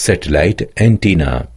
satellite antenna.